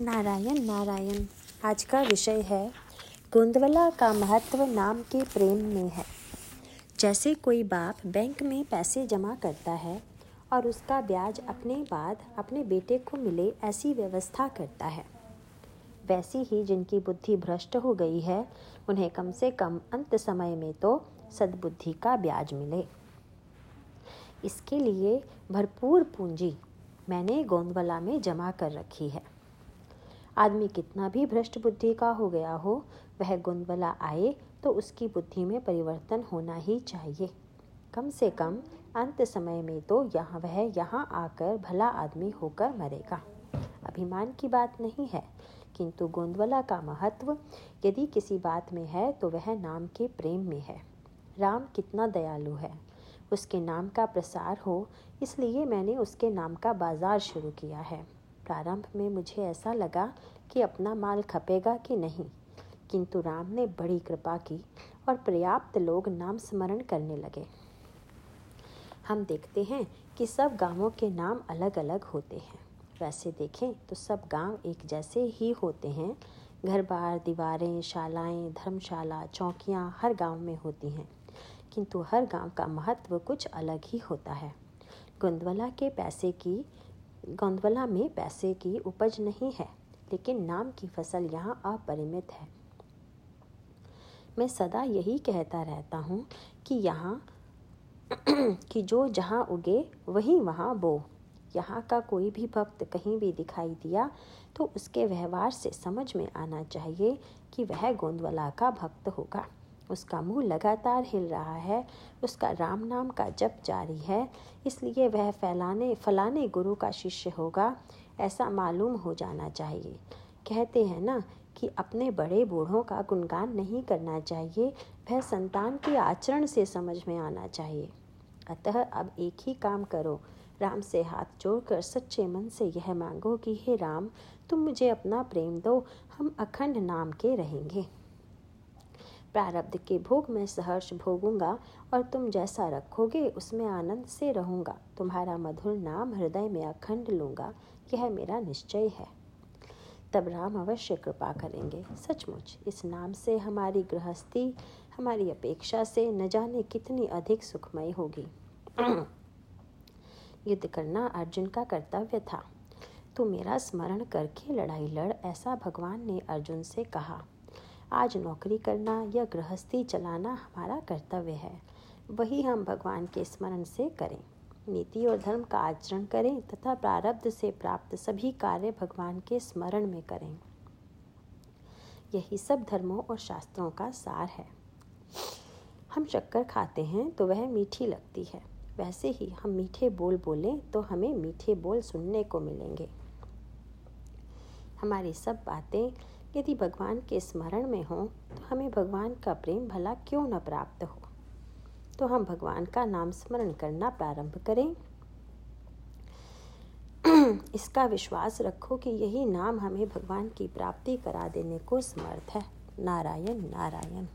नारायण नारायण, आज का विषय है, गोंदवला का महत्व नाम के प्रेम में है। जैसे कोई बाप बैंक में पैसे जमा करता है और उसका ब्याज अपने बाद अपने बेटे को मिले ऐसी व्यवस्था करता है। वैसी ही जिनकी बुद्धि भ्रष्ट हो गई है, उन्हें कम से कम अंत समय में तो सद्बुद्धि का ब्याज मिले। इसके लिए भरपूर पूंजी मैंने गोंदवला में जमा कर रखी है। आदमी कितना भी भ्रष्ट बुद्धि का हो गया हो, वह गोंदवला आए तो उसकी बुद्धि में परिवर्तन होना ही चाहिए। कम से कम अंत समय में तो यहाँ वह यहाँ आकर भला आदमी होकर मरेगा। अभिमान की बात नहीं है, किंतु गोंदवला का महत्व यदि किसी बात में है तो वह नाम के प्रेम में है। राम कितना दयालु है। उसके नाम का प्रसार हो, इसलिए मैंने उसके नाम का बाज़ार शुरू किया है। प्रारंभ में मुझे ऐसा लगा कि अपना माल खपेगा कि नहीं। किंतु राम ने बड़ी कृपा की और पर्याप्त लोग नाम स्मरण करने लगे। हम देखते हैं कि सब गाँवों के नाम अलग अलग होते हैं। वैसे देखें तो सब गाँव एक जैसे ही होते हैं। घर बार दीवारें, शालाएँ, धर्मशाला, चौकियाँ हर गाँव में होती हैं। किंतु हर गाँव का महत्व कुछ अलग ही होता है। गोंदवला के पैसे की गोंदवला में पैसे की उपज नहीं है, लेकिन नाम की फ़सल यहाँ अपरिमित है। मैं सदा यही कहता रहता हूँ कि यहाँ कि जो जहाँ उगे, वहीं वहाँ बो। यहाँ का कोई भी भक्त कहीं भी दिखाई दिया तो उसके व्यवहार से समझ में आना चाहिए कि वह गोंदवला का भक्त होगा। उसका मुँह लगातार हिल रहा है, उसका राम नाम का जप जारी है, इसलिए वह फैलाने, फलाने गुरु का शिष्य होगा, ऐसा मालूम हो जाना चाहिए। कहते हैं ना कि अपने बड़े बूढ़ों का गुणगान नहीं करना चाहिए, वह संतान के आचरण से समझ में आना चाहिए। अतः अब एक ही काम करो, राम से हाथ जोड़कर सच्चे मन से यह मांगो कि, हे राम, तुम मुझे अपना प्रेम दो, हम अखंड नाम के रहेंगे। प्रारब्ध के भोग में सहर्ष भोगूँगा और तुम जैसा रखोगे उसमें आनंद से रहूँगा। तुम्हारा मधुर नाम हृदय में अखंड लूँगा। यह मेरा निश्चय है। तब राम अवश्य कृपा करेंगे। सचमुच, इस नाम से हमारी गृहस्थी, हमारी अपेक्षा से न जाने कितनी अधिक सुखमय होगी। युद्ध करना अर्जुन का कर्तव्य था। तू मेरा स्मरण करके लड़ाई लड़, ऐसा भगवान ने अर्जुन से कहा। आज नौकरी करना या गृहस्थी चलाना हमारा कर्तव्य है। वही हम भगवान के स्मरण से करें। नीति और धर्म का आचरण करें तथा प्रारब्ध से प्राप्त सभी कार्य भगवान के स्मरण में करें। यही सब धर्मों और शास्त्रों का सार है। हम शक्कर खाते हैं तो वह मीठी लगती है। वैसे ही हम मीठे बोल बोलें तो हमें मीठे बोल सुनने को मिलेंगे। हमारी सब बातें यदि भगवान के स्मरण में हो तो हमें भगवान का प्रेम भला क्यों न प्राप्त हो? तो हम भगवान का नाम स्मरण करना प्रारंभ करें। इसका विश्वास रखो कि यही नाम हमें भगवान की प्राप्ति करा देने को समर्थ है। नारायण नारायण।